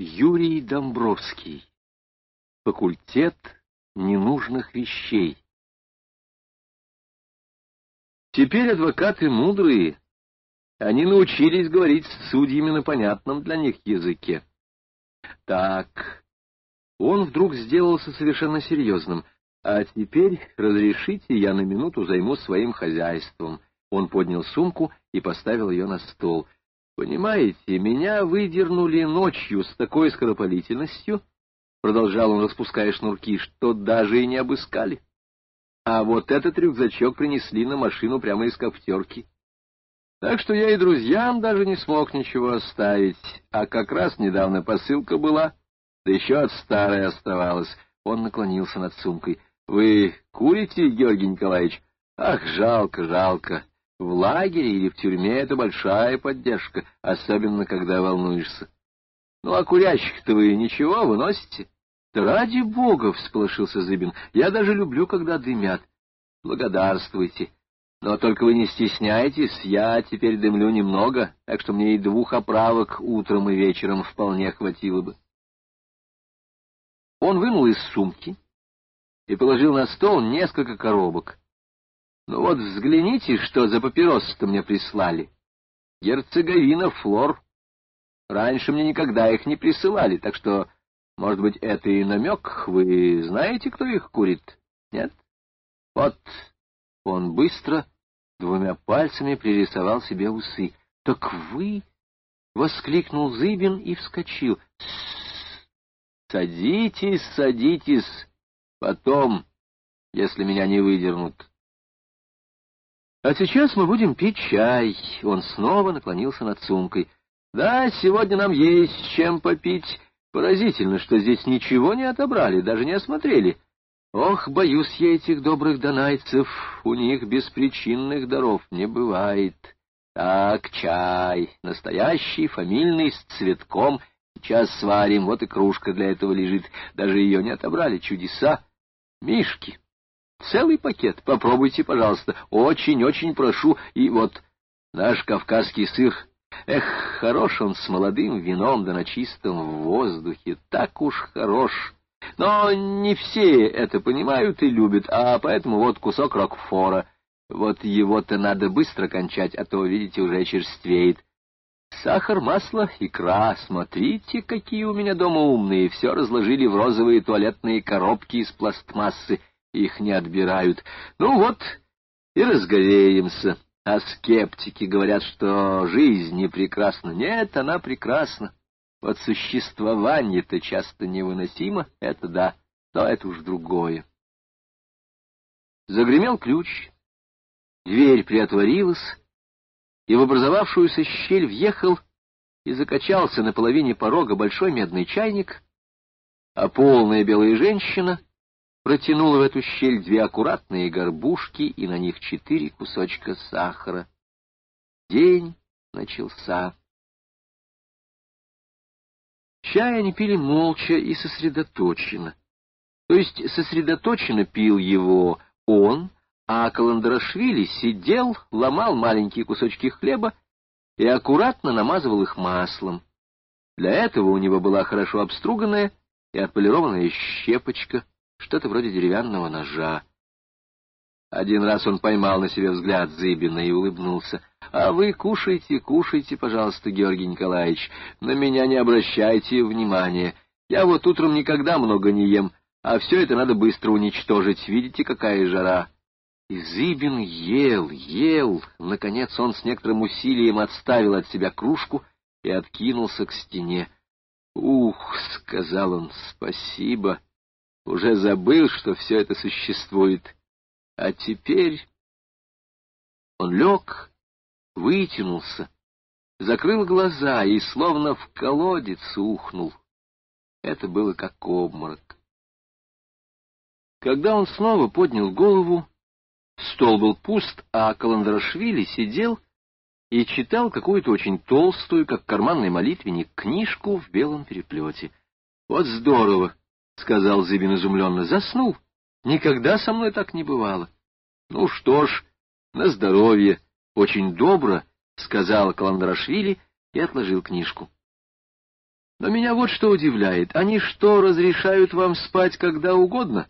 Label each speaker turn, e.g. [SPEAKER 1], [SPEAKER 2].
[SPEAKER 1] Юрий Домбровский. Факультет ненужных вещей. Теперь адвокаты мудрые. Они научились говорить с судьями на понятном для них языке. Так, он вдруг сделался совершенно серьезным. А теперь разрешите, я на минуту займусь своим хозяйством. Он поднял сумку и поставил ее на стол — Понимаете, меня выдернули ночью с такой скоропалительностью, — продолжал он, распуская шнурки, — что даже и не обыскали. А вот этот рюкзачок принесли на машину прямо из коптерки. Так что я и друзьям даже не смог ничего оставить, а как раз недавно посылка была, да еще от старой оставалась. Он наклонился над сумкой. — Вы курите, Георгий Николаевич? Ах, жалко, жалко. В лагере или в тюрьме это большая поддержка, особенно когда волнуешься. Ну, а курящих-то вы ничего выносите? Да ради бога, — всполошился Зыбин, — я даже люблю, когда дымят. Благодарствуйте. Но только вы не стесняйтесь, я теперь дымлю немного, так что мне и двух оправок утром и вечером вполне хватило бы. Он вынул из сумки и положил на стол несколько коробок. Ну вот взгляните, что за папиросы-то мне прислали. Герцеговина флор. Раньше мне никогда их не присылали, так что, может быть, это и намек. Вы знаете, кто их курит? Нет? Вот. Он быстро двумя пальцами пририсовал себе усы. — Так вы... — воскликнул Зыбин и вскочил. — Садитесь, садитесь. Потом, если меня не выдернут. А сейчас мы будем пить чай. Он снова наклонился над сумкой. Да, сегодня нам есть чем попить. Поразительно, что здесь ничего не отобрали, даже не осмотрели. Ох, боюсь я этих добрых донайцев, у них беспричинных даров не бывает. Так, чай, настоящий, фамильный, с цветком. Сейчас сварим, вот и кружка для этого лежит. Даже ее не отобрали, чудеса. Мишки, Целый пакет. Попробуйте, пожалуйста. Очень-очень прошу. И вот наш кавказский сыр. Эх, хорош он с молодым вином, да на чистом воздухе. Так уж хорош. Но не все это понимают и любят, а поэтому вот кусок рокфора. Вот его-то надо быстро кончать, а то, видите, уже черствеет. Сахар, масло, икра. Смотрите, какие у меня дома умные. Все разложили в розовые туалетные коробки из пластмассы их не отбирают. Ну вот и разгореемся. А скептики говорят, что жизнь не прекрасна. Нет, она прекрасна. Вот существование-то часто невыносимо, это да, но это уж другое. Загремел ключ, дверь приотворилась, и в образовавшуюся щель въехал и закачался на половине порога большой медный чайник, а полная белая женщина протянула в эту щель две аккуратные горбушки и на них четыре кусочка сахара. День начался. Чай они пили молча и сосредоточенно. То есть сосредоточенно пил его он, а Каландрашвили сидел, ломал маленькие кусочки хлеба и аккуратно намазывал их маслом. Для этого у него была хорошо обструганная и отполированная щепочка — что-то вроде деревянного ножа. Один раз он поймал на себе взгляд Зыбина и улыбнулся. — А вы кушайте, кушайте, пожалуйста, Георгий Николаевич. На меня не обращайте внимания. Я вот утром никогда много не ем, а все это надо быстро уничтожить. Видите, какая жара? И Зыбин ел, ел. Наконец он с некоторым усилием отставил от себя кружку и откинулся к стене. — Ух, — сказал он, — спасибо. — уже забыл, что все это существует. А теперь он лег, вытянулся, закрыл глаза и словно в колодец ухнул. Это было как обморок. Когда он снова поднял голову, стол был пуст, а Каландрашвили сидел и читал какую-то очень толстую, как карманный молитвенник, книжку в белом переплете. Вот здорово! — сказал Зыбин изумленно. — Заснул. Никогда со мной так не бывало. — Ну что ж, на здоровье. Очень добро, — сказал Каландрашвили и отложил книжку. Но меня вот что удивляет. Они что, разрешают вам спать когда угодно?